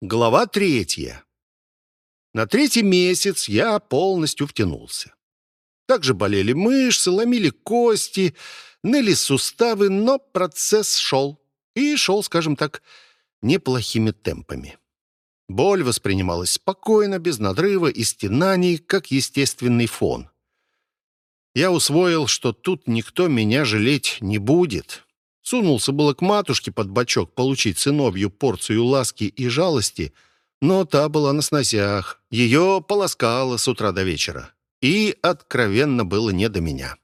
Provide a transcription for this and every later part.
Глава третья. На третий месяц я полностью втянулся. Также болели мышцы, ломили кости, ныли суставы, но процесс шел. И шел, скажем так, неплохими темпами. Боль воспринималась спокойно, без надрыва и стенаний, как естественный фон. Я усвоил, что тут никто меня жалеть не будет. Сунулся было к матушке под бочок получить сыновью порцию ласки и жалости, но та была на сносях. Ее полоскало с утра до вечера. И откровенно было не до меня.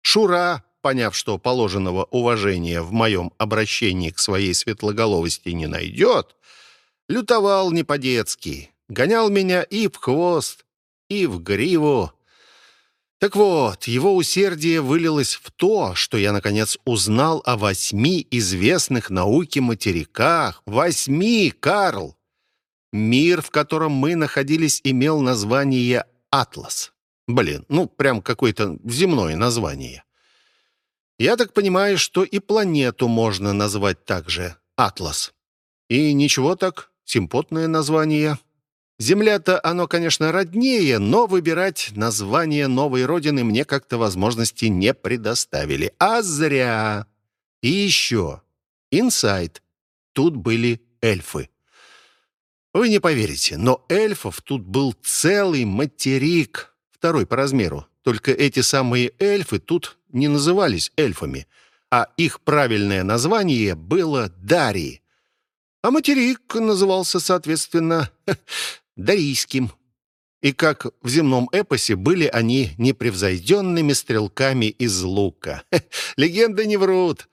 Шура, поняв, что положенного уважения в моем обращении к своей светлоголовости не найдет, лютовал не по-детски, гонял меня и в хвост, и в гриву, так вот, его усердие вылилось в то, что я, наконец, узнал о восьми известных науке материках. Восьми, Карл! Мир, в котором мы находились, имел название «Атлас». Блин, ну, прям какое-то земное название. Я так понимаю, что и планету можно назвать также «Атлас». И ничего так, симпотное название. Земля-то оно, конечно, роднее, но выбирать название новой родины мне как-то возможности не предоставили. А зря. И еще. Инсайт. Тут были эльфы. Вы не поверите, но эльфов тут был целый материк, второй по размеру. Только эти самые эльфы тут не назывались эльфами, а их правильное название было Дарии. А материк назывался, соответственно, дарийским. И как в земном эпосе были они непревзойденными стрелками из лука. Легенды не врут.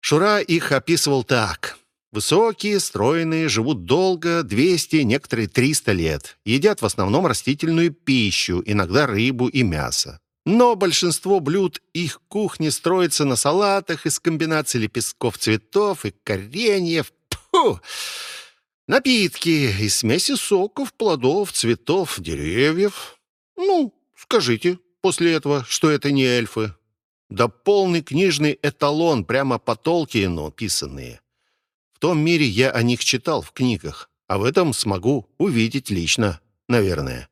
Шура их описывал так. Высокие, стройные, живут долго, 200, некоторые 300 лет. Едят в основном растительную пищу, иногда рыбу и мясо. Но большинство блюд их кухни строится на салатах из комбинаций лепестков цветов и кореньев. Пфу! Напитки из смеси соков, плодов, цветов, деревьев. Ну, скажите после этого, что это не эльфы. Да полный книжный эталон, прямо по Толкиену писанные. В том мире я о них читал в книгах, а в этом смогу увидеть лично, наверное.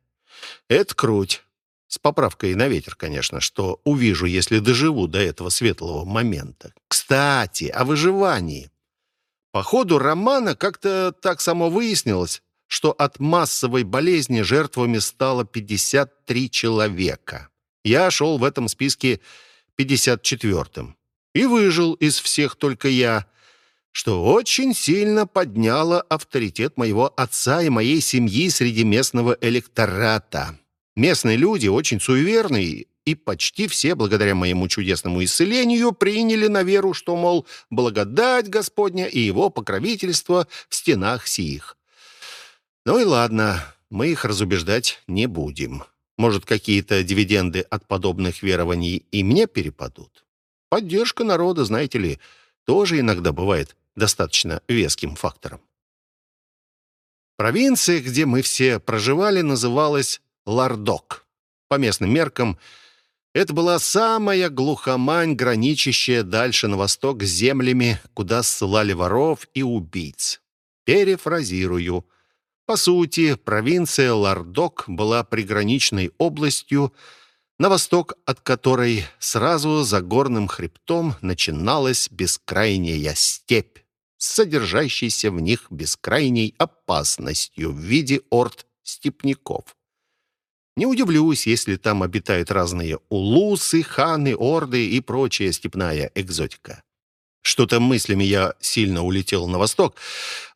Это круть. С поправкой на ветер, конечно, что увижу, если доживу до этого светлого момента. Кстати, о выживании. По ходу романа как-то так само выяснилось, что от массовой болезни жертвами стало 53 человека. Я шел в этом списке 54-м. И выжил из всех только я, что очень сильно подняло авторитет моего отца и моей семьи среди местного электората. Местные люди очень суеверные и почти все, благодаря моему чудесному исцелению, приняли на веру, что, мол, благодать Господня и его покровительство в стенах сих. Ну и ладно, мы их разубеждать не будем. Может, какие-то дивиденды от подобных верований и мне перепадут? Поддержка народа, знаете ли, тоже иногда бывает достаточно веским фактором. Провинция, где мы все проживали, называлась Лардок. По местным меркам – это была самая глухомань, граничащая дальше на восток с землями, куда ссылали воров и убийц. Перефразирую. По сути, провинция Лардок была приграничной областью, на восток от которой сразу за горным хребтом начиналась бескрайняя степь, содержащаяся в них бескрайней опасностью в виде орд степняков. Не удивлюсь, если там обитают разные улусы, ханы, орды и прочая степная экзотика. Что-то мыслями я сильно улетел на восток.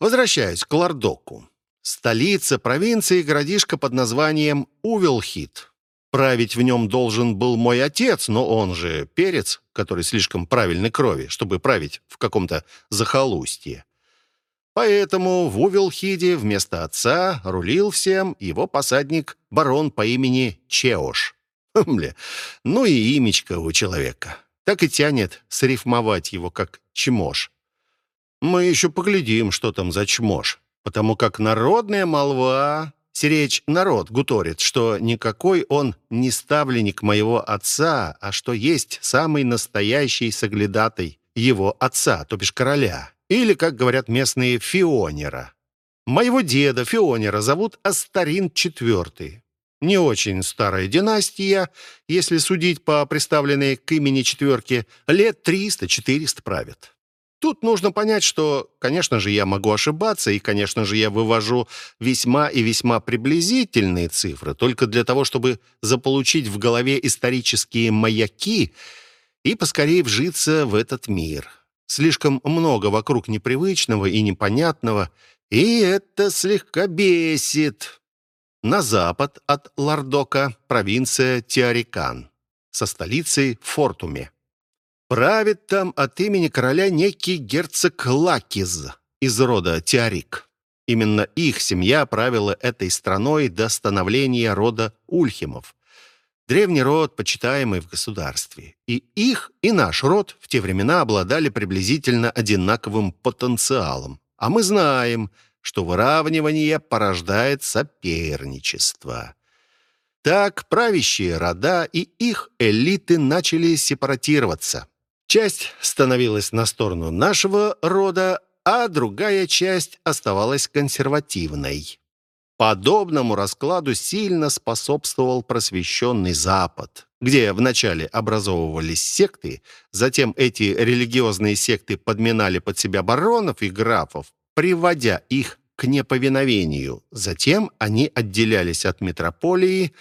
Возвращаюсь к Лардоку. Столица провинции городишко под названием Увелхит. Править в нем должен был мой отец, но он же перец, который слишком правильной крови, чтобы править в каком-то захолустье. Поэтому в Увелхиде вместо отца рулил всем его посадник барон по имени Чеош. Бля, ну и имечко у человека. Так и тянет срифмовать его как Чмош. Мы еще поглядим, что там за Чмош, потому как народная молва, сиречь народ гуторит, что никакой он не ставленник моего отца, а что есть самый настоящий соглядатый его отца, то бишь короля или, как говорят местные, фионера. Моего деда Фионера зовут Астарин IV. Не очень старая династия, если судить по представленной к имени четверке, лет 300-400 правит. Тут нужно понять, что, конечно же, я могу ошибаться, и, конечно же, я вывожу весьма и весьма приблизительные цифры, только для того, чтобы заполучить в голове исторические маяки и поскорее вжиться в этот мир. Слишком много вокруг непривычного и непонятного, и это слегка бесит. На запад от Лардока провинция Тиарикан со столицей Фортуме. Правит там от имени короля некий герцог Лакиз из рода Тиарик. Именно их семья правила этой страной до становления рода Ульхимов. Древний род, почитаемый в государстве. И их, и наш род в те времена обладали приблизительно одинаковым потенциалом. А мы знаем, что выравнивание порождает соперничество. Так правящие рода и их элиты начали сепаратироваться. Часть становилась на сторону нашего рода, а другая часть оставалась консервативной. Подобному раскладу сильно способствовал просвещенный Запад, где вначале образовывались секты, затем эти религиозные секты подминали под себя баронов и графов, приводя их к неповиновению. Затем они отделялись от метрополии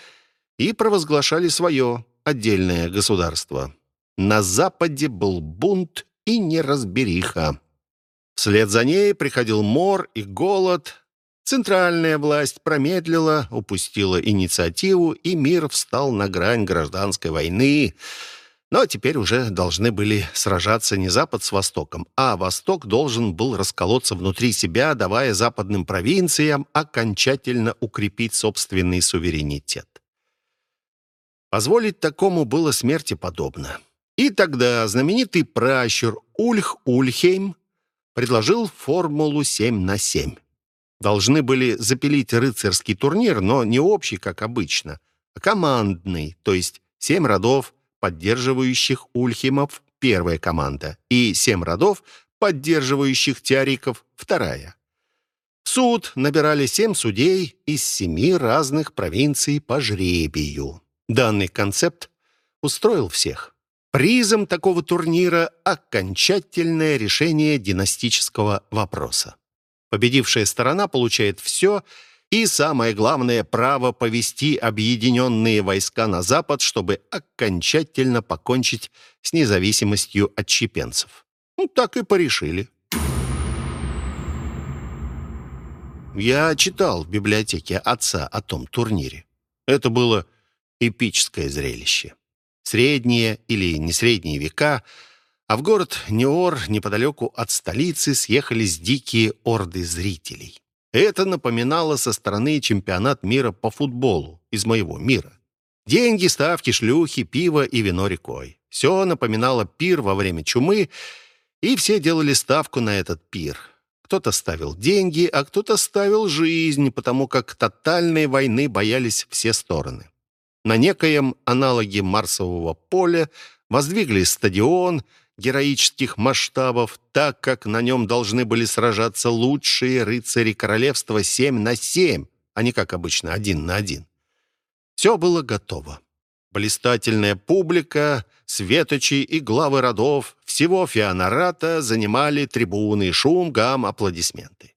и провозглашали свое отдельное государство. На Западе был бунт и неразбериха. Вслед за ней приходил мор и голод. Центральная власть промедлила, упустила инициативу, и мир встал на грань гражданской войны. Но теперь уже должны были сражаться не Запад с Востоком, а Восток должен был расколоться внутри себя, давая западным провинциям окончательно укрепить собственный суверенитет. Позволить такому было смерти подобно. И тогда знаменитый пращур Ульх Ульхейм предложил формулу 7 на 7. Должны были запилить рыцарский турнир, но не общий, как обычно, а командный, то есть семь родов, поддерживающих Ульхимов, первая команда, и семь родов, поддерживающих Теориков, вторая. В суд набирали семь судей из семи разных провинций по жребию. Данный концепт устроил всех. Призом такого турнира – окончательное решение династического вопроса. Победившая сторона получает все и, самое главное, право повести объединенные войска на Запад, чтобы окончательно покончить с независимостью отщепенцев. Ну, так и порешили. Я читал в библиотеке отца о том турнире. Это было эпическое зрелище средние или не средние века, а в город Неор, неподалеку от столицы, съехались дикие орды зрителей. Это напоминало со стороны чемпионат мира по футболу из моего мира. Деньги, ставки, шлюхи, пиво и вино рекой. Все напоминало пир во время чумы, и все делали ставку на этот пир. Кто-то ставил деньги, а кто-то ставил жизнь, потому как тотальной войны боялись все стороны. На некоем аналоге Марсового поля воздвигли стадион героических масштабов, так как на нем должны были сражаться лучшие рыцари королевства 7 на 7, а не как обычно один на один. Все было готово. Блистательная публика, светочи и главы родов всего Феонарата занимали трибуны, шум, гам, аплодисменты.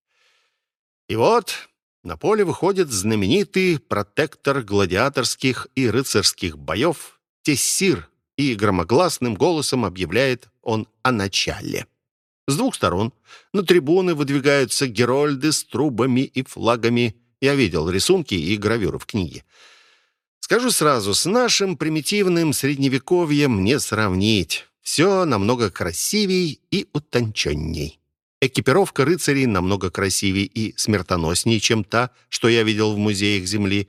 И вот на поле выходит знаменитый протектор гладиаторских и рыцарских боев Тессир и громогласным голосом объявляет он о начале. С двух сторон на трибуны выдвигаются герольды с трубами и флагами. Я видел рисунки и гравюры в книге. Скажу сразу, с нашим примитивным средневековьем не сравнить. Все намного красивей и утонченней. Экипировка рыцарей намного красивее и смертоноснее, чем та, что я видел в музеях Земли.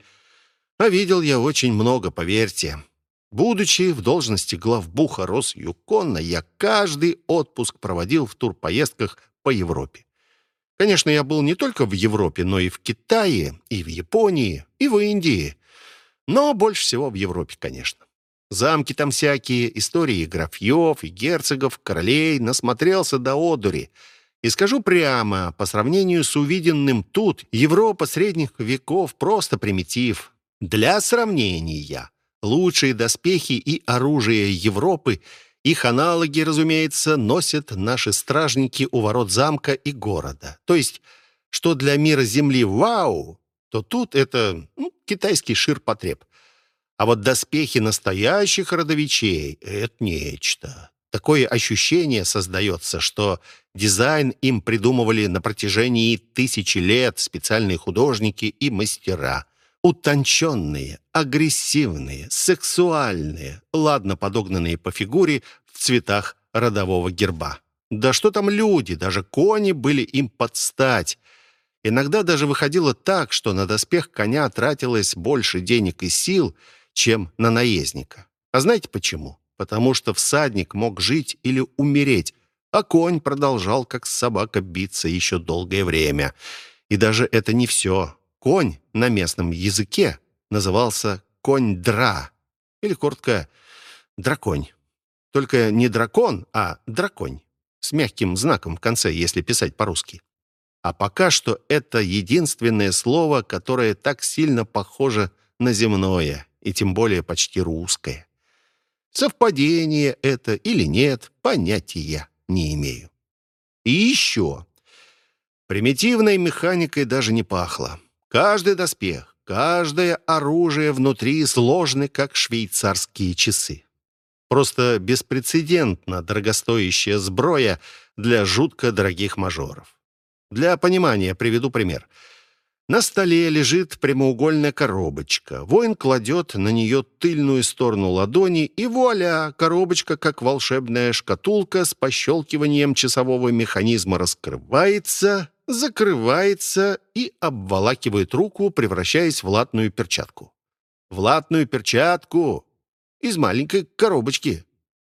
А видел я очень много, поверьте. Будучи в должности главбуха Рос-Юкона, я каждый отпуск проводил в турпоездках по Европе. Конечно, я был не только в Европе, но и в Китае, и в Японии, и в Индии. Но больше всего в Европе, конечно. Замки там всякие, истории графьев и герцогов, королей, насмотрелся до одури — И скажу прямо, по сравнению с увиденным тут, Европа средних веков просто примитив. Для сравнения, лучшие доспехи и оружие Европы, их аналоги, разумеется, носят наши стражники у ворот замка и города. То есть, что для мира Земли вау, то тут это ну, китайский ширпотреб. А вот доспехи настоящих родовичей — это нечто. Такое ощущение создается, что дизайн им придумывали на протяжении тысячи лет специальные художники и мастера. Утонченные, агрессивные, сексуальные, ладно подогнанные по фигуре в цветах родового герба. Да что там люди, даже кони были им под стать. Иногда даже выходило так, что на доспех коня тратилось больше денег и сил, чем на наездника. А знаете почему? потому что всадник мог жить или умереть, а конь продолжал, как собака, биться еще долгое время. И даже это не все. Конь на местном языке назывался конь-дра, или коротко «драконь». Только не дракон, а драконь, с мягким знаком в конце, если писать по-русски. А пока что это единственное слово, которое так сильно похоже на земное, и тем более почти русское. Совпадение это или нет, понятия не имею. И еще. Примитивной механикой даже не пахло. Каждый доспех, каждое оружие внутри сложны, как швейцарские часы. Просто беспрецедентно дорогостоящая сброя для жутко дорогих мажоров. Для понимания приведу пример — на столе лежит прямоугольная коробочка. Воин кладет на нее тыльную сторону ладони, и вуаля, коробочка, как волшебная шкатулка, с пощелкиванием часового механизма раскрывается, закрывается и обволакивает руку, превращаясь в латную перчатку. В латную перчатку из маленькой коробочки.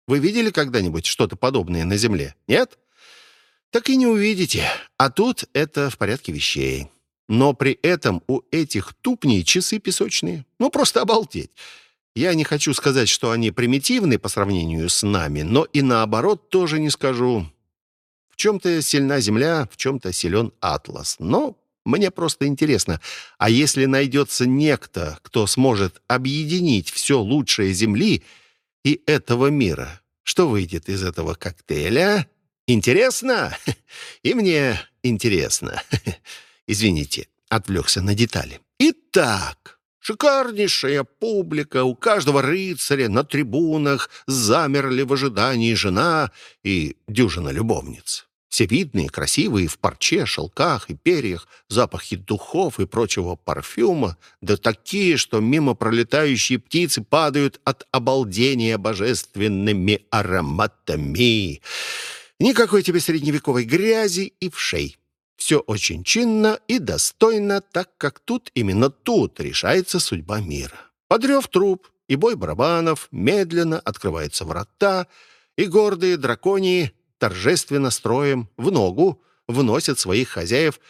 Вы видели когда-нибудь что-то подобное на Земле? Нет? Так и не увидите. А тут это в порядке вещей. Но при этом у этих тупней часы песочные. Ну, просто обалдеть. Я не хочу сказать, что они примитивны по сравнению с нами, но и наоборот тоже не скажу. Чем-то сильна Земля, в чем-то силен Атлас. Но мне просто интересно, а если найдется некто, кто сможет объединить все лучшее Земли и этого мира, что выйдет из этого коктейля? Интересно? И мне интересно. Извините, отвлекся на детали. Итак, шикарнейшая публика, у каждого рыцаря на трибунах замерли в ожидании жена и дюжина любовниц. Все видные, красивые, в парче, шелках и перьях, запахи духов и прочего парфюма, да такие, что мимо пролетающие птицы падают от обалдения божественными ароматами. Никакой тебе средневековой грязи и вшей. Все очень чинно и достойно, так как тут, именно тут, решается судьба мира. Подрев труп и бой барабанов, медленно открываются врата, и гордые драконии торжественно строем в ногу вносят своих хозяев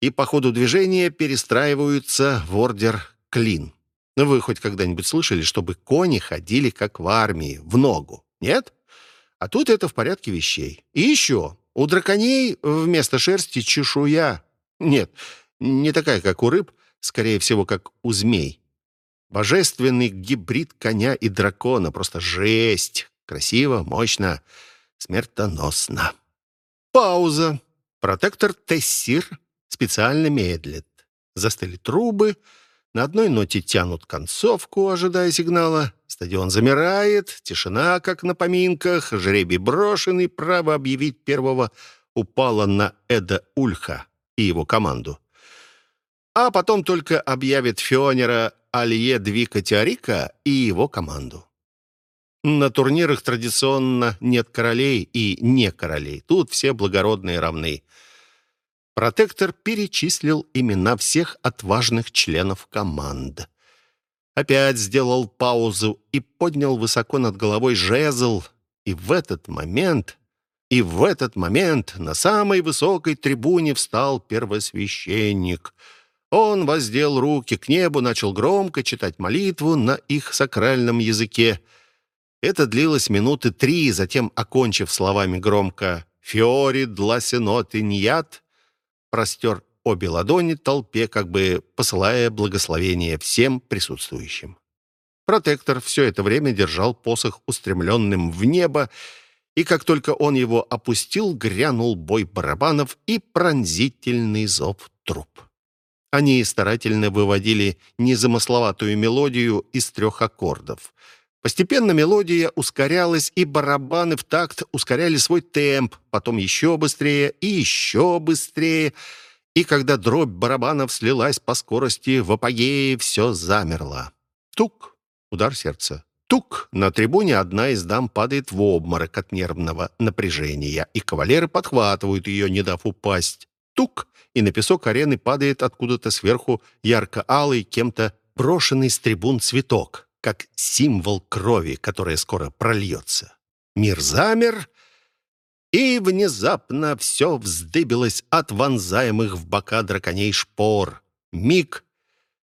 и по ходу движения перестраиваются в ордер клин. Вы хоть когда-нибудь слышали, чтобы кони ходили, как в армии, в ногу? Нет? А тут это в порядке вещей. И еще, у драконей вместо шерсти чешуя. Нет, не такая, как у рыб, скорее всего, как у змей. Божественный гибрид коня и дракона. Просто жесть. Красиво, мощно, смертоносно. Пауза. Протектор Тессир специально медлит. Застыли трубы, на одной ноте тянут концовку, ожидая сигнала. Стадион замирает, тишина, как на поминках, жребий брошенный, право объявить первого упало на Эда Ульха и его команду. А потом только объявит Фионера Алье Двика Теорика и его команду. На турнирах традиционно нет королей и не королей. Тут все благородные равны. Протектор перечислил имена всех отважных членов команд. Опять сделал паузу и поднял высоко над головой жезл. И в этот момент, и в этот момент на самой высокой трибуне встал первосвященник. Он воздел руки к небу, начал громко читать молитву на их сакральном языке. Это длилось минуты три, затем, окончив словами громко «Фиори для сеноты ньят» простер обе ладони толпе, как бы посылая благословение всем присутствующим. Протектор все это время держал посох устремленным в небо, и как только он его опустил, грянул бой барабанов и пронзительный зов труп. Они старательно выводили незамысловатую мелодию из трех аккордов. Постепенно мелодия ускорялась, и барабаны в такт ускоряли свой темп, потом еще быстрее и еще быстрее — и когда дробь барабанов слилась по скорости в апогее, все замерло. Тук! Удар сердца. Тук! На трибуне одна из дам падает в обморок от нервного напряжения, и кавалеры подхватывают ее, не дав упасть. Тук! И на песок арены падает откуда-то сверху ярко-алый, кем-то брошенный с трибун цветок, как символ крови, которая скоро прольется. Мир замер, и внезапно все вздыбилось от вонзаемых в бока драконей шпор. Миг,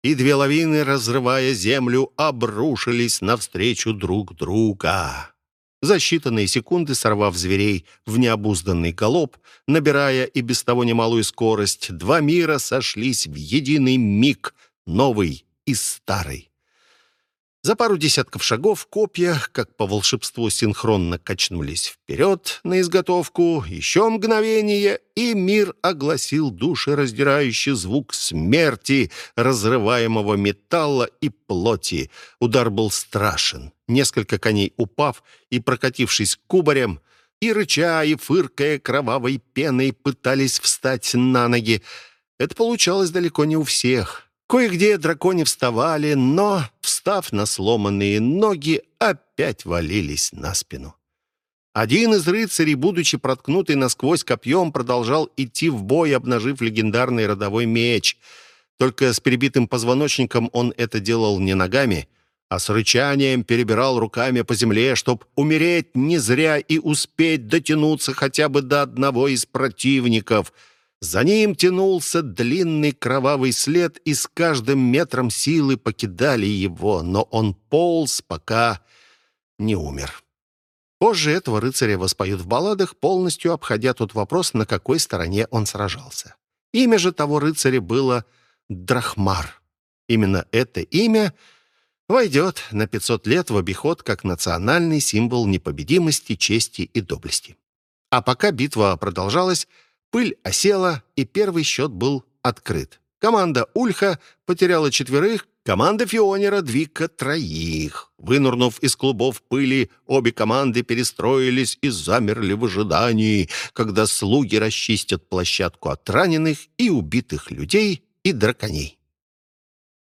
и две лавины, разрывая землю, обрушились навстречу друг друга. За считанные секунды, сорвав зверей в необузданный галоп, набирая и без того немалую скорость, два мира сошлись в единый миг, новый и старый. За пару десятков шагов копья, как по волшебству, синхронно качнулись вперед на изготовку. Еще мгновение, и мир огласил душераздирающий звук смерти, разрываемого металла и плоти. Удар был страшен. Несколько коней, упав и прокатившись кубарем, и рыча, и фыркая кровавой пеной, пытались встать на ноги. Это получалось далеко не у всех. Кое-где дракони вставали, но, встав на сломанные ноги, опять валились на спину. Один из рыцарей, будучи проткнутый насквозь копьем, продолжал идти в бой, обнажив легендарный родовой меч. Только с перебитым позвоночником он это делал не ногами, а с рычанием перебирал руками по земле, чтобы умереть не зря и успеть дотянуться хотя бы до одного из противников — за ним тянулся длинный кровавый след, и с каждым метром силы покидали его, но он полз, пока не умер. Позже этого рыцаря воспоют в балладах, полностью обходя тот вопрос, на какой стороне он сражался. Имя же того рыцаря было Драхмар. Именно это имя войдет на 500 лет в обиход как национальный символ непобедимости, чести и доблести. А пока битва продолжалась, Пыль осела, и первый счет был открыт. Команда Ульха потеряла четверых, команда Фионера Двика троих. Вынурнув из клубов пыли, обе команды перестроились и замерли в ожидании, когда слуги расчистят площадку от раненых и убитых людей и драконей.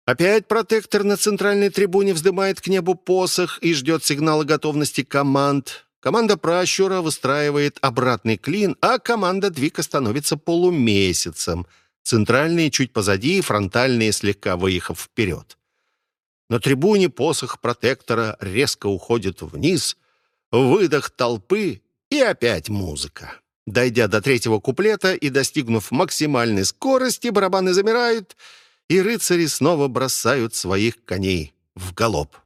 Опять протектор на центральной трибуне вздымает к небу посох и ждет сигнала готовности команд. Команда пращура выстраивает обратный клин, а команда двика становится полумесяцем. Центральные чуть позади, фронтальные слегка выехав вперед. На трибуне посох протектора резко уходит вниз, выдох толпы и опять музыка. Дойдя до третьего куплета и достигнув максимальной скорости, барабаны замирают, и рыцари снова бросают своих коней в галоп.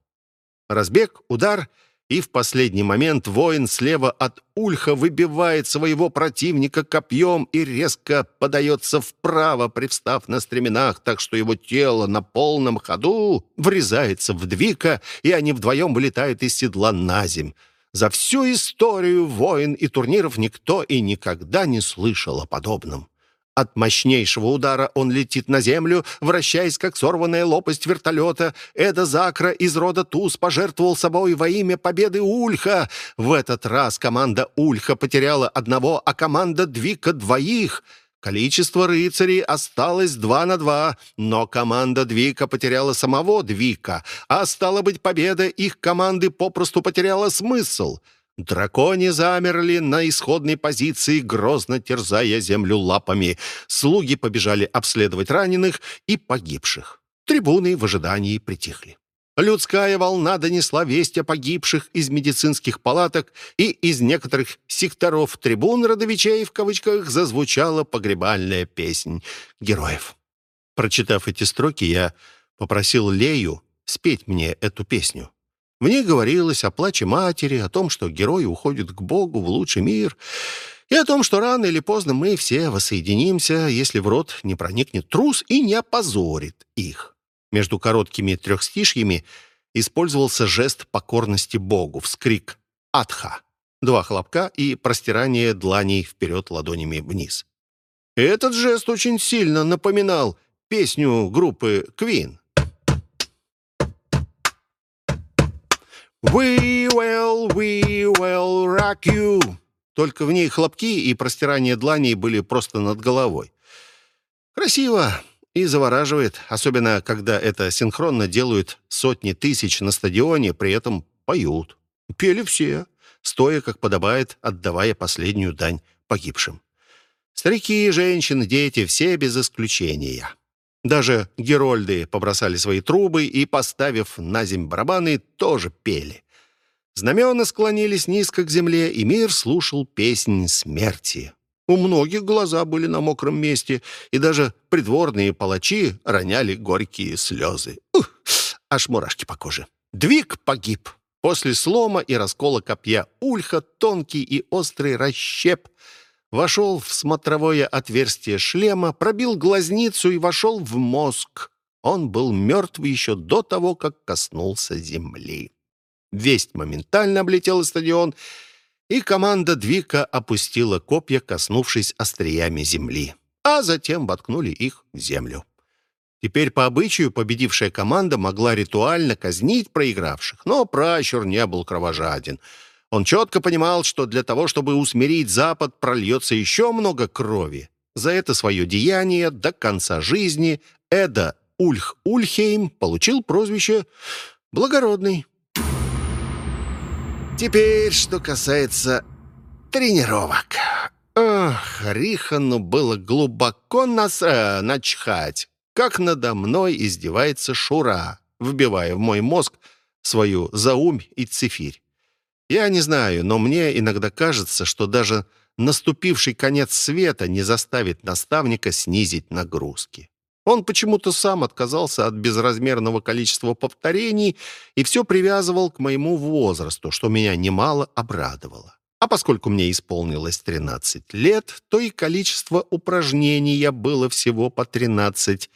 Разбег, удар — и в последний момент воин слева от Ульха выбивает своего противника копьем и резко подается вправо, привстав на стременах, так что его тело на полном ходу врезается в Двика, и они вдвоем вылетают из седла на земь. За всю историю войн и турниров никто и никогда не слышал о подобном. От мощнейшего удара он летит на землю, вращаясь, как сорванная лопасть вертолета. Эда Закра из рода Туз пожертвовал собой во имя победы Ульха. В этот раз команда Ульха потеряла одного, а команда Двика — двоих. Количество рыцарей осталось два на два, но команда Двика потеряла самого Двика, а стало быть, победа их команды попросту потеряла смысл — Дракони замерли на исходной позиции, грозно терзая землю лапами. Слуги побежали обследовать раненых и погибших. Трибуны в ожидании притихли. Людская волна донесла весть о погибших из медицинских палаток, и из некоторых секторов трибун родовичей в кавычках зазвучала погребальная песнь героев. Прочитав эти строки, я попросил Лею спеть мне эту песню. В ней говорилось о плаче матери, о том, что герой уходит к Богу в лучший мир. и о том, что рано или поздно мы все воссоединимся, если в рот не проникнет трус и не опозорит их. Между короткими трехстишьями использовался жест покорности Богу, вскрик «Атха!» два хлопка и простирание дланей вперед ладонями вниз. Этот жест очень сильно напоминал песню группы Queen. «We will, we will rock you». Только в ней хлопки и простирание дланей были просто над головой. Красиво и завораживает, особенно когда это синхронно делают сотни тысяч на стадионе, при этом поют. Пели все стоя, как подобает, отдавая последнюю дань погибшим. Старики, женщины, дети — все без исключения. Даже герольды побросали свои трубы и, поставив на земь барабаны, тоже пели. Знамена склонились низко к земле, и мир слушал песнь смерти. У многих глаза были на мокром месте, и даже придворные палачи роняли горькие слезы. Ух, аж мурашки по коже. Двиг погиб. После слома и раскола копья ульха тонкий и острый расщеп вошел в смотровое отверстие шлема, пробил глазницу и вошел в мозг. Он был мертв еще до того, как коснулся земли. Весть моментально облетела стадион, и команда Двика опустила копья, коснувшись остриями земли, а затем воткнули их в землю. Теперь по обычаю победившая команда могла ритуально казнить проигравших, но пращур не был кровожаден. Он четко понимал, что для того, чтобы усмирить Запад, прольется еще много крови. За это свое деяние до конца жизни Эда Ульх-Ульхейм получил прозвище «Благородный». Теперь, что касается тренировок. Ох, Рихану было глубоко нас... Э, начхать как надо мной издевается Шура, вбивая в мой мозг свою заумь и цифирь. Я не знаю, но мне иногда кажется, что даже наступивший конец света не заставит наставника снизить нагрузки. Он почему-то сам отказался от безразмерного количества повторений и все привязывал к моему возрасту, что меня немало обрадовало. А поскольку мне исполнилось 13 лет, то и количество упражнений было всего по 13.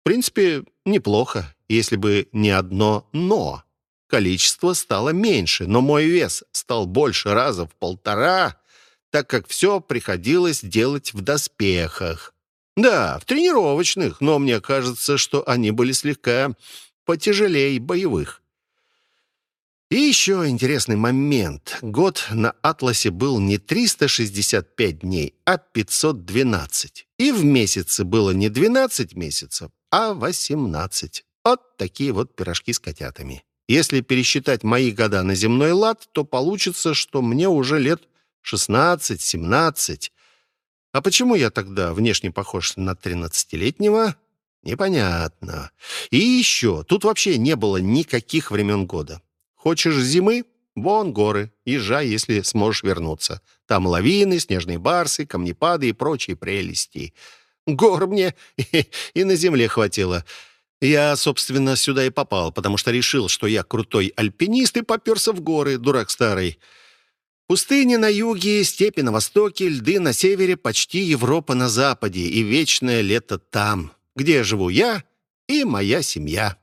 В принципе, неплохо, если бы не одно «но». Количество стало меньше, но мой вес стал больше раза в полтора, так как все приходилось делать в доспехах. Да, в тренировочных, но мне кажется, что они были слегка потяжелее боевых. И еще интересный момент. Год на Атласе был не 365 дней, а 512. И в месяце было не 12 месяцев, а 18. Вот такие вот пирожки с котятами. Если пересчитать мои года на земной лад, то получится, что мне уже лет 16-17. А почему я тогда внешне похож на 13-летнего? Непонятно. И еще, тут вообще не было никаких времен года. Хочешь зимы? Вон горы. Езжай, если сможешь вернуться. Там лавины, снежные барсы, камнепады и прочие прелести. Гор мне и на земле хватило. Я, собственно, сюда и попал, потому что решил, что я крутой альпинист и поперся в горы, дурак старый. Пустыни на юге, степи на востоке, льды на севере, почти Европа на западе и вечное лето там, где живу я и моя семья.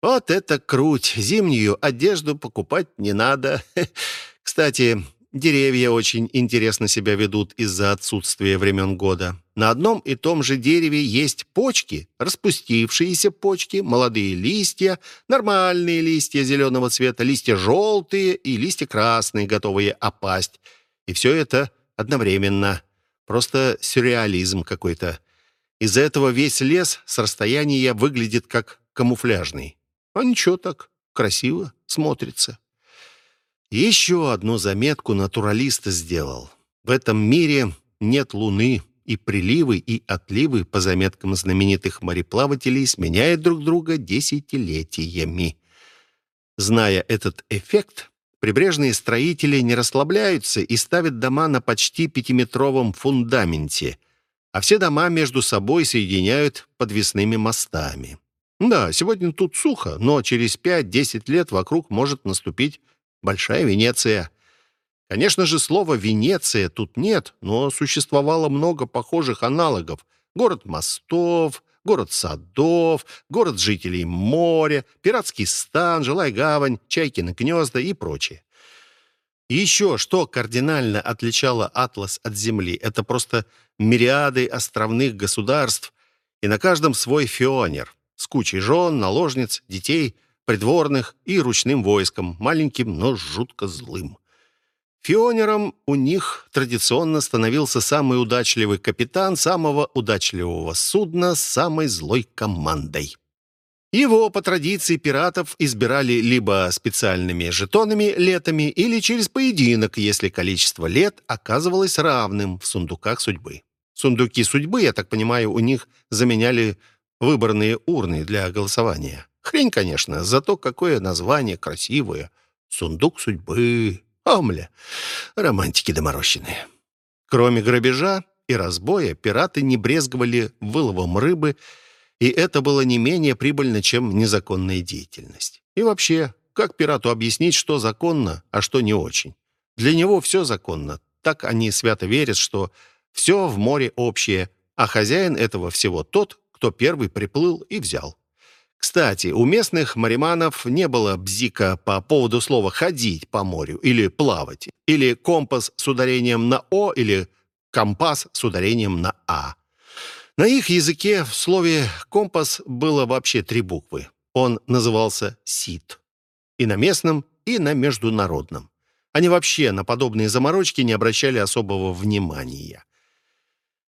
Вот это круть! Зимнюю одежду покупать не надо. Кстати, деревья очень интересно себя ведут из-за отсутствия времен года. На одном и том же дереве есть почки, распустившиеся почки, молодые листья, нормальные листья зеленого цвета, листья желтые и листья красные, готовые опасть. И все это одновременно. Просто сюрреализм какой-то. Из-за этого весь лес с расстояния выглядит как камуфляжный. А ничего так, красиво смотрится. Еще одну заметку натуралист сделал. В этом мире нет луны, и приливы и отливы, по заметкам знаменитых мореплавателей, сменяют друг друга десятилетиями. Зная этот эффект, прибрежные строители не расслабляются и ставят дома на почти пятиметровом фундаменте, а все дома между собой соединяют подвесными мостами. Да, сегодня тут сухо, но через 5-10 лет вокруг может наступить Большая Венеция. Конечно же, слова «Венеция» тут нет, но существовало много похожих аналогов. Город мостов, город садов, город жителей моря, пиратский стан, жилая гавань, чайкины гнезда и прочее. Еще, что кардинально отличало Атлас от Земли, это просто мириады островных государств, и на каждом свой фионер, с кучей жен, наложниц, детей, придворных и ручным войском, маленьким, но жутко злым. Фионером у них традиционно становился самый удачливый капитан самого удачливого судна с самой злой командой. Его, по традиции пиратов, избирали либо специальными жетонами летами или через поединок, если количество лет оказывалось равным в сундуках судьбы. Сундуки судьбы, я так понимаю, у них заменяли выборные урны для голосования. Хрень, конечно, зато какое название красивое. Сундук судьбы. Омля. Романтики доморощенные. Кроме грабежа и разбоя, пираты не брезговали выловом рыбы и это было не менее прибыльно, чем незаконная деятельность. И вообще, как пирату объяснить, что законно, а что не очень? Для него все законно. Так они свято верят, что все в море общее, а хозяин этого всего тот, кто первый приплыл и взял. Кстати, у местных мариманов не было бзика по поводу слова «ходить по морю» или «плавать», или компас с ударением на «о» или компас с ударением на «а». На их языке в слове «компас» было вообще три буквы. Он назывался «сит». И на местном, и на международном. Они вообще на подобные заморочки не обращали особого внимания.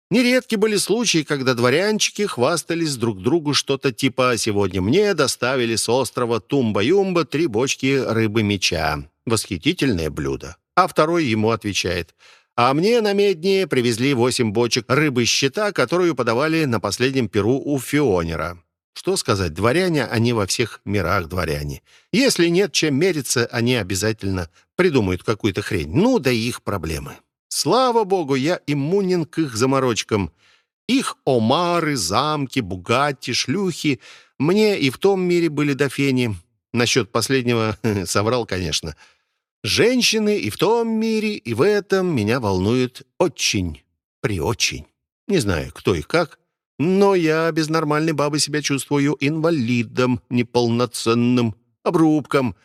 Нередки были случаи, когда дворянчики хвастались друг другу что-то типа «Сегодня мне доставили с острова Тумба-Юмба три бочки рыбы-меча. Восхитительное блюдо». А второй ему отвечает а мне на медне привезли восемь бочек рыбы-щита, которую подавали на последнем перу у Фионера. Что сказать, дворяне, они во всех мирах дворяне. Если нет чем мериться, они обязательно придумают какую-то хрень. Ну, да их проблемы. Слава богу, я иммунен к их заморочкам. Их омары, замки, бугатти, шлюхи мне и в том мире были до фени. Насчет последнего соврал, конечно. — Женщины и в том мире, и в этом меня волнуют очень, приочень. Не знаю, кто и как, но я без нормальной бабы себя чувствую инвалидом, неполноценным, обрубком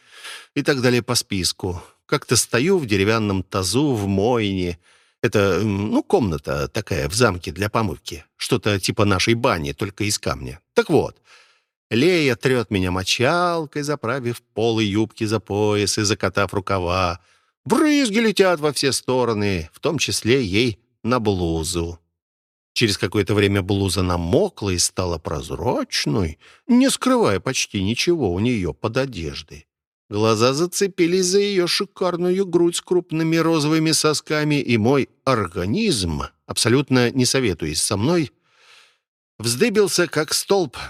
и так далее по списку. Как-то стою в деревянном тазу в мойне. Это, ну, комната такая в замке для помывки. Что-то типа нашей бани, только из камня. Так вот, Лея трет меня мочалкой, заправив полы юбки за пояс и закатав рукава. Брызги летят во все стороны, в том числе ей на блузу. Через какое-то время блуза намокла и стала прозрачной, не скрывая почти ничего у нее под одеждой. Глаза зацепились за ее шикарную грудь с крупными розовыми сосками, и мой организм, абсолютно не советуясь со мной, вздыбился как столб —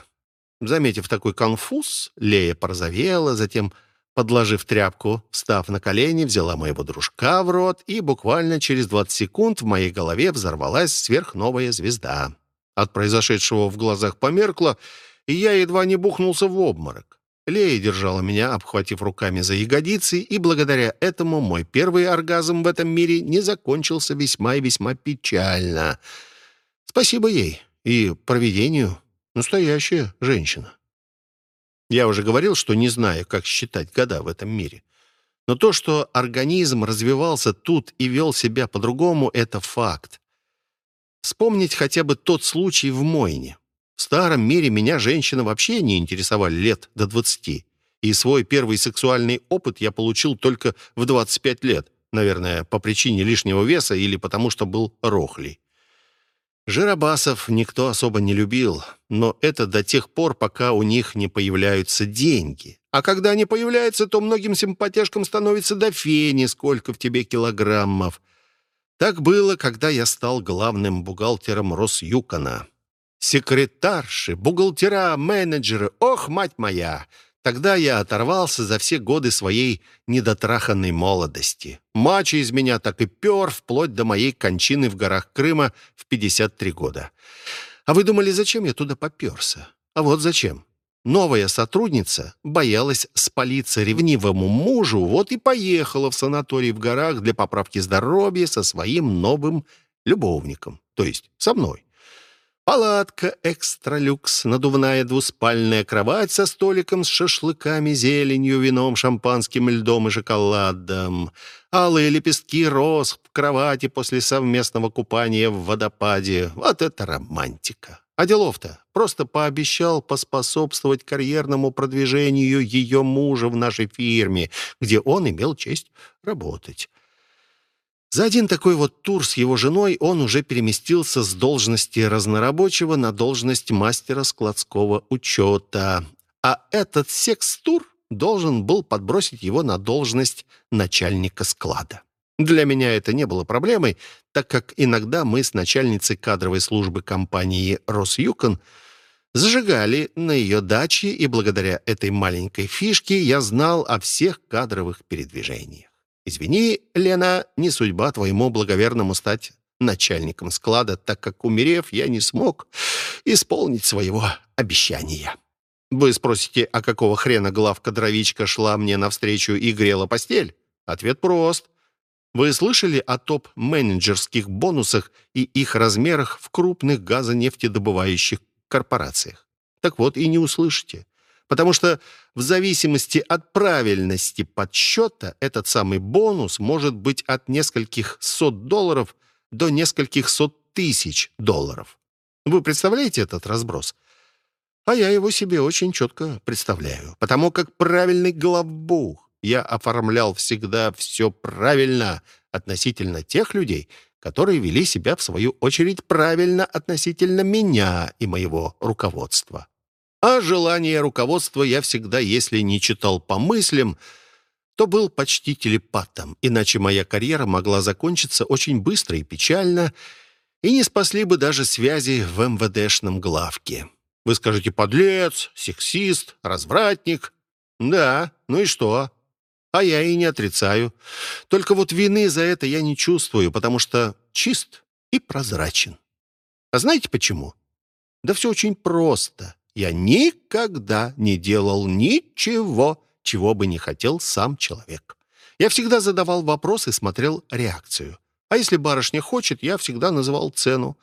Заметив такой конфуз, Лея порозовела, затем, подложив тряпку, встав на колени, взяла моего дружка в рот, и буквально через 20 секунд в моей голове взорвалась сверхновая звезда. От произошедшего в глазах померкло, и я едва не бухнулся в обморок. Лея держала меня, обхватив руками за ягодицы, и благодаря этому мой первый оргазм в этом мире не закончился весьма и весьма печально. Спасибо ей и провидению. Настоящая женщина. Я уже говорил, что не знаю, как считать года в этом мире. Но то, что организм развивался тут и вел себя по-другому, это факт. Вспомнить хотя бы тот случай в Мойне. В старом мире меня женщины вообще не интересовали лет до 20. И свой первый сексуальный опыт я получил только в 25 лет. Наверное, по причине лишнего веса или потому, что был рохлей. Жиробасов никто особо не любил, но это до тех пор, пока у них не появляются деньги. А когда они появляются, то многим симпатяшкам становится до фени, сколько в тебе килограммов. Так было, когда я стал главным бухгалтером Росюкона. Секретарши, бухгалтера, менеджеры, ох, мать моя! Тогда я оторвался за все годы своей недотраханной молодости. Мачо из меня так и пер, вплоть до моей кончины в горах Крыма в 53 года. А вы думали, зачем я туда поперся? А вот зачем. Новая сотрудница боялась спалиться ревнивому мужу, вот и поехала в санаторий в горах для поправки здоровья со своим новым любовником, то есть со мной. Палатка экстра-люкс, надувная двуспальная кровать со столиком с шашлыками, зеленью, вином, шампанским, льдом и шоколадом. Алые лепестки роз в кровати после совместного купания в водопаде. Вот это романтика! А делов-то просто пообещал поспособствовать карьерному продвижению ее мужа в нашей фирме, где он имел честь работать. За один такой вот тур с его женой он уже переместился с должности разнорабочего на должность мастера складского учета. А этот секс-тур должен был подбросить его на должность начальника склада. Для меня это не было проблемой, так как иногда мы с начальницей кадровой службы компании «Росюкон» зажигали на ее даче, и благодаря этой маленькой фишке я знал о всех кадровых передвижениях. Извини, Лена, не судьба твоему благоверному стать начальником склада, так как, умерев, я не смог исполнить своего обещания. Вы спросите, а какого хрена главка-дровичка шла мне навстречу и грела постель? Ответ прост. Вы слышали о топ-менеджерских бонусах и их размерах в крупных газонефтедобывающих корпорациях? Так вот и не услышите потому что в зависимости от правильности подсчета этот самый бонус может быть от нескольких сот долларов до нескольких сот тысяч долларов. Вы представляете этот разброс? А я его себе очень четко представляю, потому как правильный главбух я оформлял всегда все правильно относительно тех людей, которые вели себя, в свою очередь, правильно относительно меня и моего руководства. А желание руководства я всегда, если не читал по мыслям, то был почти телепатом, иначе моя карьера могла закончиться очень быстро и печально, и не спасли бы даже связи в МВДшном главке. Вы скажете «подлец», «сексист», «развратник». Да, ну и что? А я и не отрицаю. Только вот вины за это я не чувствую, потому что чист и прозрачен. А знаете почему? Да все очень просто. Я никогда не делал ничего, чего бы не хотел сам человек. Я всегда задавал вопрос и смотрел реакцию. А если барышня хочет, я всегда называл цену.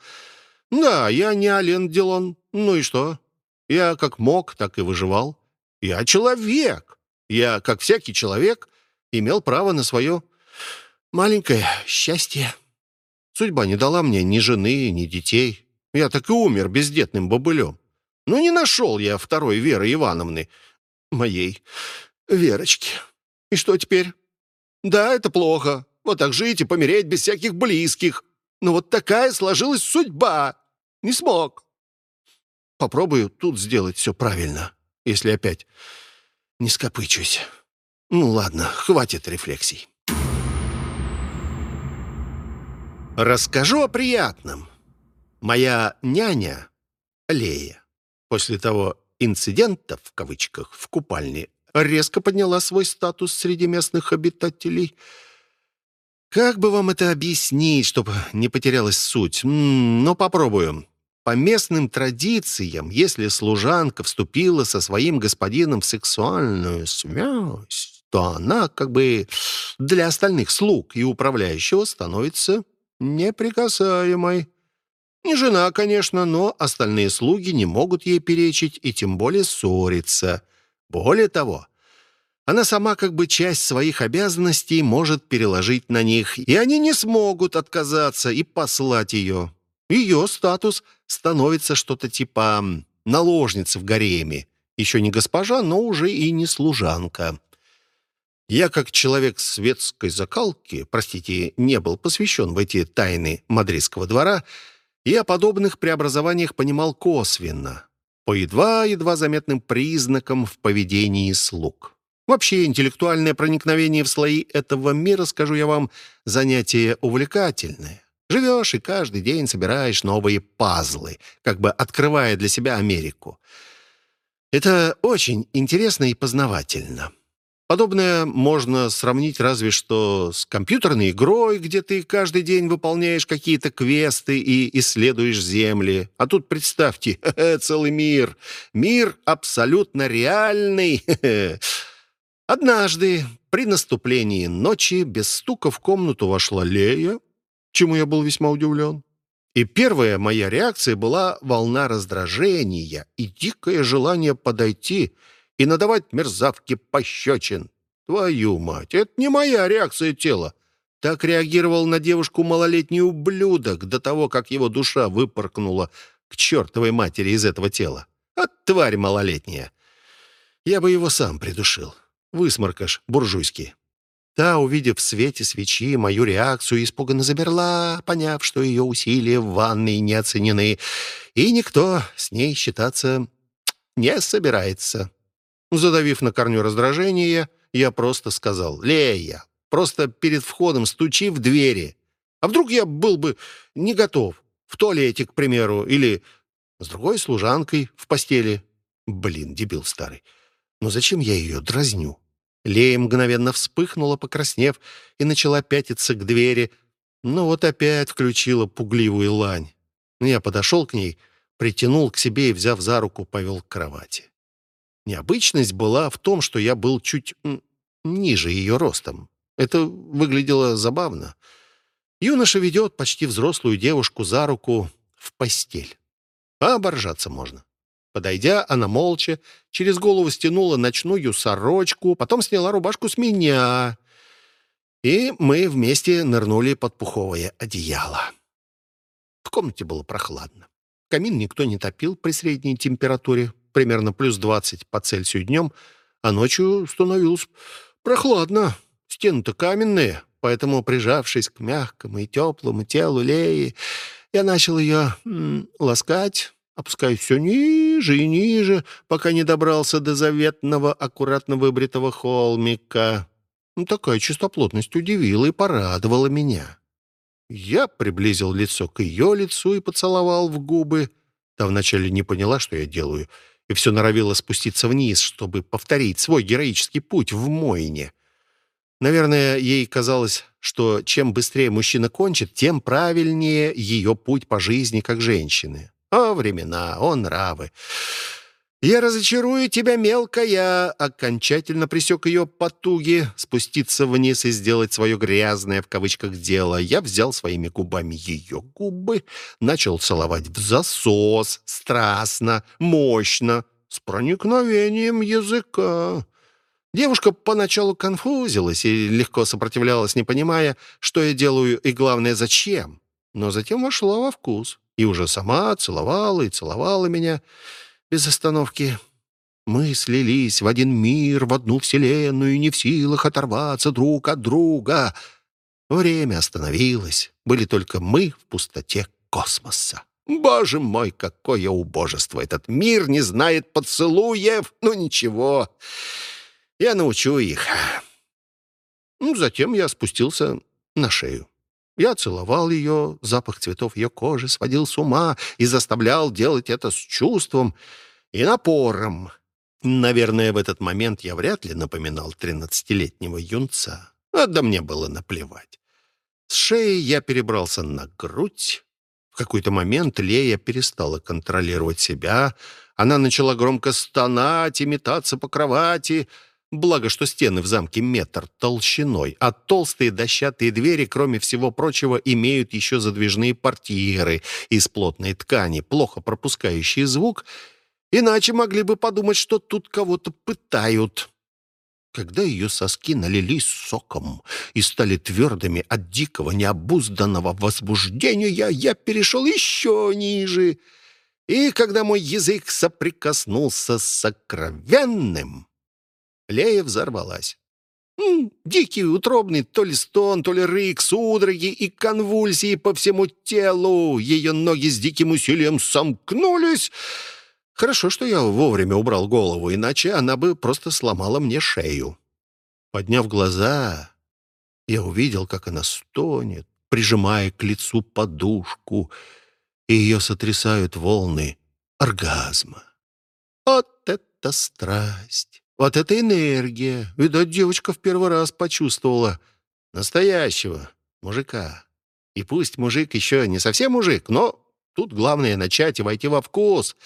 Да, я не Ален Делон. Ну и что? Я как мог, так и выживал. Я человек. Я, как всякий человек, имел право на свое маленькое счастье. Судьба не дала мне ни жены, ни детей. Я так и умер бездетным бобылем. Ну, не нашел я второй Веры Ивановны, моей Верочки. И что теперь? Да, это плохо. Вот так жить и помереть без всяких близких. Но вот такая сложилась судьба. Не смог. Попробую тут сделать все правильно, если опять не скопычусь. Ну ладно, хватит рефлексий. Расскажу о приятном. Моя няня, Лея, после того «инцидента» в кавычках в купальне резко подняла свой статус среди местных обитателей. Как бы вам это объяснить, чтобы не потерялась суть? Но попробуем. По местным традициям, если служанка вступила со своим господином в сексуальную связь, то она как бы для остальных слуг и управляющего становится неприкасаемой. Не жена, конечно, но остальные слуги не могут ей перечить и тем более ссориться. Более того, она сама как бы часть своих обязанностей может переложить на них, и они не смогут отказаться и послать ее. Ее статус становится что-то типа наложницы в гареме. Еще не госпожа, но уже и не служанка. Я, как человек светской закалки, простите, не был посвящен в эти тайны мадридского двора, и о подобных преобразованиях понимал косвенно, по едва-едва заметным признакам в поведении слуг. Вообще, интеллектуальное проникновение в слои этого мира, скажу я вам, занятие увлекательное. Живешь и каждый день собираешь новые пазлы, как бы открывая для себя Америку. Это очень интересно и познавательно. Подобное можно сравнить разве что с компьютерной игрой, где ты каждый день выполняешь какие-то квесты и исследуешь земли. А тут представьте, целый мир. Мир абсолютно реальный. Однажды при наступлении ночи без стука в комнату вошла Лея, чему я был весьма удивлен. И первая моя реакция была волна раздражения и дикое желание подойти — и надавать мерзавке пощечин. Твою мать, это не моя реакция тела. Так реагировал на девушку малолетний ублюдок до того, как его душа выпоркнула к чертовой матери из этого тела. А тварь малолетняя. Я бы его сам придушил. Высморкаш буржуйский. Та, увидев в свете свечи мою реакцию, испуганно замерла, поняв, что ее усилия в ванной не оценены, и никто с ней считаться не собирается. Задавив на корню раздражение, я просто сказал «Лея, просто перед входом стучи в двери. А вдруг я был бы не готов? В туалете, к примеру, или с другой служанкой в постели. Блин, дебил старый. Но зачем я ее дразню? Лея мгновенно вспыхнула, покраснев, и начала пятиться к двери. Ну вот опять включила пугливую лань. Я подошел к ней, притянул к себе и, взяв за руку, повел к кровати. Необычность была в том, что я был чуть ниже ее ростом. Это выглядело забавно. Юноша ведет почти взрослую девушку за руку в постель. А оборжаться можно. Подойдя, она молча через голову стянула ночную сорочку, потом сняла рубашку с меня, и мы вместе нырнули под пуховое одеяло. В комнате было прохладно. Камин никто не топил при средней температуре, примерно плюс 20 по Цельсию днем, а ночью становилось прохладно. Стены-то каменные, поэтому, прижавшись к мягкому и теплому телу Леи, я начал ее ласкать, опускаясь все ниже и ниже, пока не добрался до заветного, аккуратно выбритого холмика. Ну, такая чистоплотность удивила и порадовала меня. Я приблизил лицо к ее лицу и поцеловал в губы. Та вначале не поняла, что я делаю, и все норовила спуститься вниз, чтобы повторить свой героический путь в Мойне. Наверное, ей казалось, что чем быстрее мужчина кончит, тем правильнее ее путь по жизни как женщины. О, времена, о, нравы. «Я разочарую тебя, мелкая!» Окончательно присек ее потуги спуститься вниз и сделать свое грязное в кавычках дело. Я взял своими губами ее губы, начал целовать в засос, страстно, мощно, с проникновением языка. Девушка поначалу конфузилась и легко сопротивлялась, не понимая, что я делаю и, главное, зачем. Но затем вошла во вкус и уже сама целовала и целовала меня без остановки. Мы слились в один мир, в одну вселенную, не в силах оторваться друг от друга. Время остановилось. Были только мы в пустоте космоса. Боже мой, какое убожество! Этот мир не знает поцелуев. Ну ничего, я научу их. Ну, затем я спустился на шею. Я целовал ее, запах цветов ее кожи сводил с ума и заставлял делать это с чувством и напором. Наверное, в этот момент я вряд ли напоминал тринадцатилетнего юнца. А да мне было наплевать. С шеи я перебрался на грудь. В какой-то момент Лея перестала контролировать себя. Она начала громко стонать и метаться по кровати — Благо, что стены в замке метр толщиной, а толстые дощатые двери, кроме всего прочего, имеют еще задвижные портьеры из плотной ткани, плохо пропускающие звук, иначе могли бы подумать, что тут кого-то пытают. Когда ее соски налились соком и стали твердыми от дикого, необузданного возбуждения, я перешел еще ниже. И когда мой язык соприкоснулся с сокровенным, Лея взорвалась. Дикий, утробный, то ли стон, то ли рык, судороги и конвульсии по всему телу. Ее ноги с диким усилием сомкнулись. Хорошо, что я вовремя убрал голову, иначе она бы просто сломала мне шею. Подняв глаза, я увидел, как она стонет, прижимая к лицу подушку, и ее сотрясают волны оргазма. Вот это страсть! Вот это энергия. Видать, девочка в первый раз почувствовала настоящего мужика. И пусть мужик еще не совсем мужик, но тут главное начать и войти во вкус.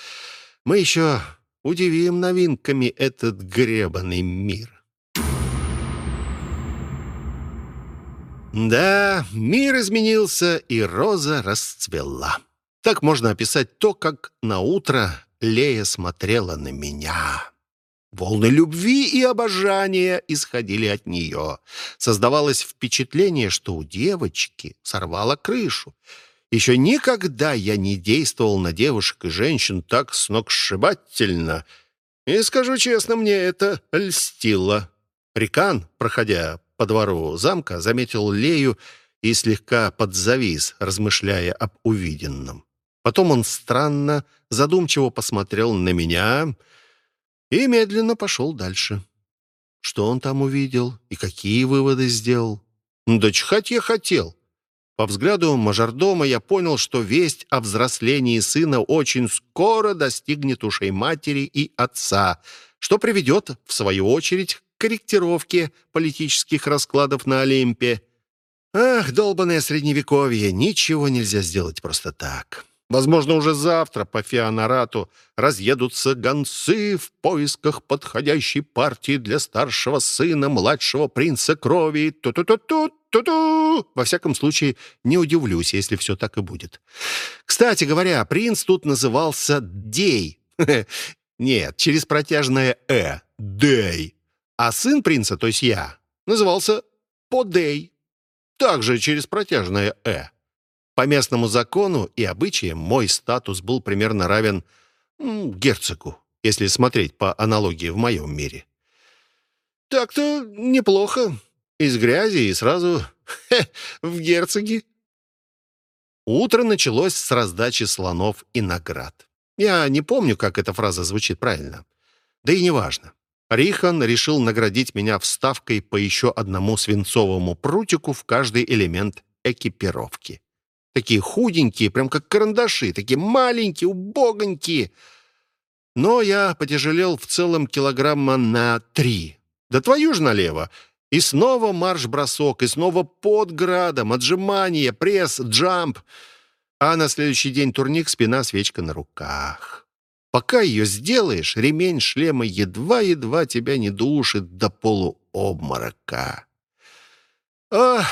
Мы еще удивим новинками этот гребаный мир. Да, мир изменился, и роза расцвела. Так можно описать то, как на утро Лея смотрела на меня. Волны любви и обожания исходили от нее. Создавалось впечатление, что у девочки сорвало крышу. Еще никогда я не действовал на девушек и женщин так сногсшибательно. И, скажу честно, мне это льстило. Рикан, проходя по двору замка, заметил Лею и слегка подзавис, размышляя об увиденном. Потом он странно, задумчиво посмотрел на меня и медленно пошел дальше. Что он там увидел и какие выводы сделал? Да чхать я хотел. По взгляду мажордома я понял, что весть о взрослении сына очень скоро достигнет ушей матери и отца, что приведет, в свою очередь, к корректировке политических раскладов на Олимпе. Ах, долбанное средневековье, ничего нельзя сделать просто так. Возможно, уже завтра по Феонарату разъедутся гонцы в поисках подходящей партии для старшего сына младшего принца крови. Ту-ту-ту-ту, ту-ту. Во всяком случае, не удивлюсь, если все так и будет. Кстати говоря, принц тут назывался Дей. Нет, через протяжное «э». Дей. А сын принца, то есть я, назывался Подей. Также через протяжное «э». По местному закону и обычаям мой статус был примерно равен герцогу, если смотреть по аналогии в моем мире. Так-то неплохо. Из грязи и сразу хе, в герцоги. Утро началось с раздачи слонов и наград. Я не помню, как эта фраза звучит правильно. Да и неважно. Рихан решил наградить меня вставкой по еще одному свинцовому прутику в каждый элемент экипировки. Такие худенькие, прям как карандаши, такие маленькие, убогонькие. Но я потяжелел в целом килограмма на три. Да твою ж налево! И снова марш-бросок, и снова под градом, отжимания, пресс, джамп. А на следующий день турник, спина, свечка на руках. Пока ее сделаешь, ремень шлема едва-едва тебя не душит до полуобморока. Ах!